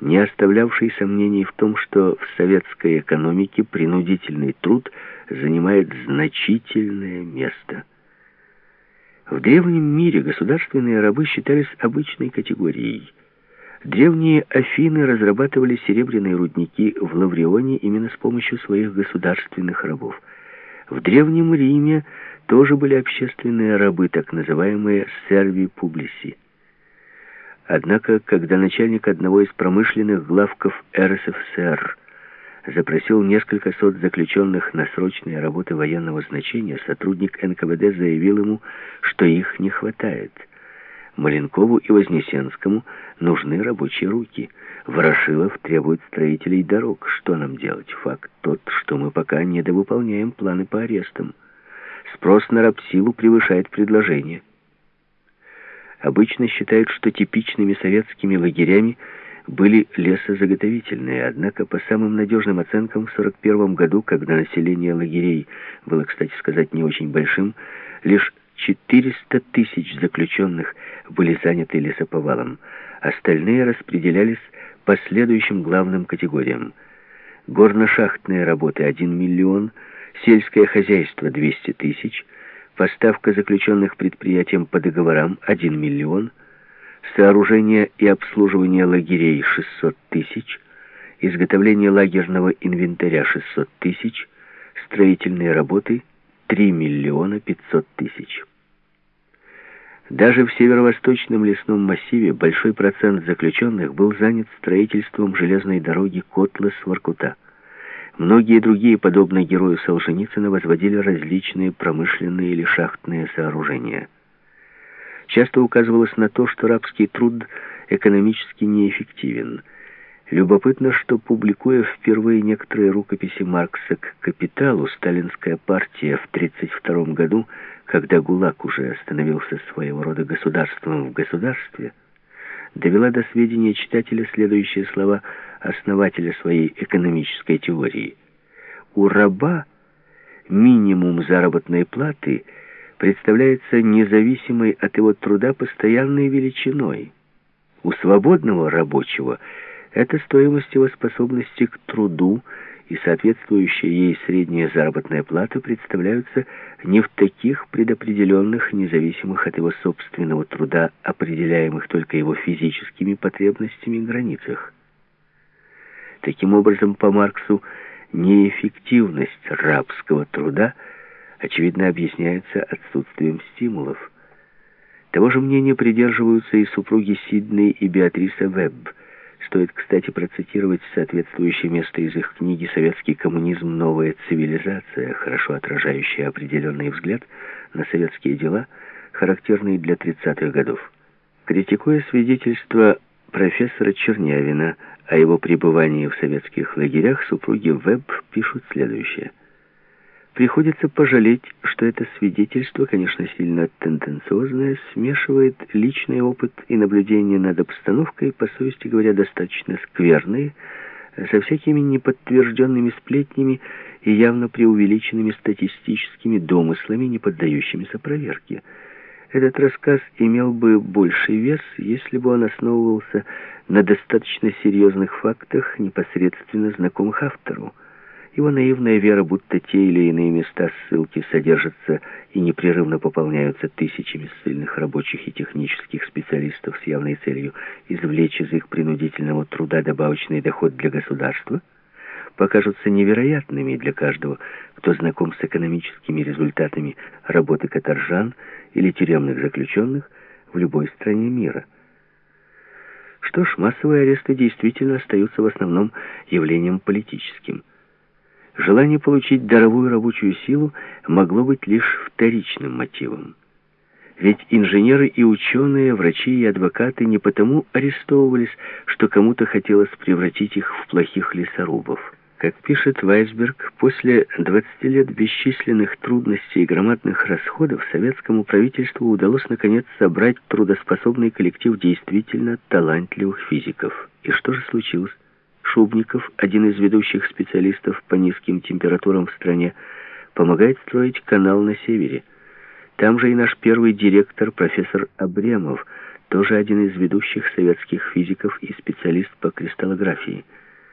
не оставлявший сомнений в том, что в советской экономике принудительный труд занимает значительное место. В древнем мире государственные рабы считались обычной категорией. Древние Афины разрабатывали серебряные рудники в Лаврионе именно с помощью своих государственных рабов. В Древнем Риме тоже были общественные рабы, так называемые серви публиси. Однако, когда начальник одного из промышленных главков РСФСР запросил несколько сот заключенных на срочные работы военного значения, сотрудник НКВД заявил ему, что их не хватает. Маленкову и Вознесенскому нужны рабочие руки. Ворошилов требует строителей дорог. Что нам делать? Факт тот, что мы пока недовыполняем планы по арестам. Спрос на рабсилу превышает предложение обычно считают, что типичными советскими лагерями были лесозаготовительные, однако по самым надежным оценкам в 1941 году, когда население лагерей было, кстати сказать, не очень большим, лишь 400 тысяч заключенных были заняты лесоповалом. Остальные распределялись по следующим главным категориям. Горно-шахтные работы 1 миллион, сельское хозяйство 200 тысяч, поставка заключенных предприятием по договорам 1 миллион, сооружение и обслуживание лагерей 600 тысяч, изготовление лагерного инвентаря 600 тысяч, строительные работы 3 миллиона 500 тысяч. Даже в северо-восточном лесном массиве большой процент заключенных был занят строительством железной дороги Котлас-Воркута. Многие другие, подобно герою Солженицына, возводили различные промышленные или шахтные сооружения. Часто указывалось на то, что рабский труд экономически неэффективен. Любопытно, что, публикуя впервые некоторые рукописи Маркса к «Капиталу», сталинская партия в 1932 году, когда ГУЛАГ уже становился своего рода государством в государстве, довела до сведения читателя следующие слова основателя своей экономической теории. У раба минимум заработной платы представляется независимой от его труда постоянной величиной. У свободного рабочего эта стоимость его способности к труду и соответствующая ей средняя заработная плата представляются не в таких предопределенных, независимых от его собственного труда, определяемых только его физическими потребностями границах. Таким образом, по Марксу, неэффективность рабского труда очевидно объясняется отсутствием стимулов. Того же мнения придерживаются и супруги Сиднey и Беатриса Вебб. Стоит, кстати, процитировать соответствующее место из их книги «Советский коммунизм. Новая цивилизация», хорошо отражающая определенный взгляд на советские дела, характерные для 30-х годов. Критикуя свидетельство профессора Чернявина о его пребывании в советских лагерях, супруги Вебб пишут следующее – Приходится пожалеть, что это свидетельство, конечно, сильно тенденциозное, смешивает личный опыт и наблюдение над обстановкой, по совести говоря, достаточно скверные, со всякими неподтвержденными сплетнями и явно преувеличенными статистическими домыслами, не поддающимися проверке. Этот рассказ имел бы больший вес, если бы он основывался на достаточно серьезных фактах, непосредственно знакомых автору. Его наивная вера, будто те или иные места ссылки содержатся и непрерывно пополняются тысячами ссыльных рабочих и технических специалистов с явной целью извлечь из их принудительного труда добавочный доход для государства, покажутся невероятными для каждого, кто знаком с экономическими результатами работы каторжан или тюремных заключенных в любой стране мира. Что ж, массовые аресты действительно остаются в основном явлением политическим – Желание получить даровую рабочую силу могло быть лишь вторичным мотивом. Ведь инженеры и ученые, врачи и адвокаты не потому арестовывались, что кому-то хотелось превратить их в плохих лесорубов. Как пишет Вайсберг, после 20 лет бесчисленных трудностей и громадных расходов советскому правительству удалось наконец собрать трудоспособный коллектив действительно талантливых физиков. И что же случилось? Шубников, один из ведущих специалистов по низким температурам в стране, помогает строить канал на севере. Там же и наш первый директор, профессор Абремов, тоже один из ведущих советских физиков и специалист по кристаллографии –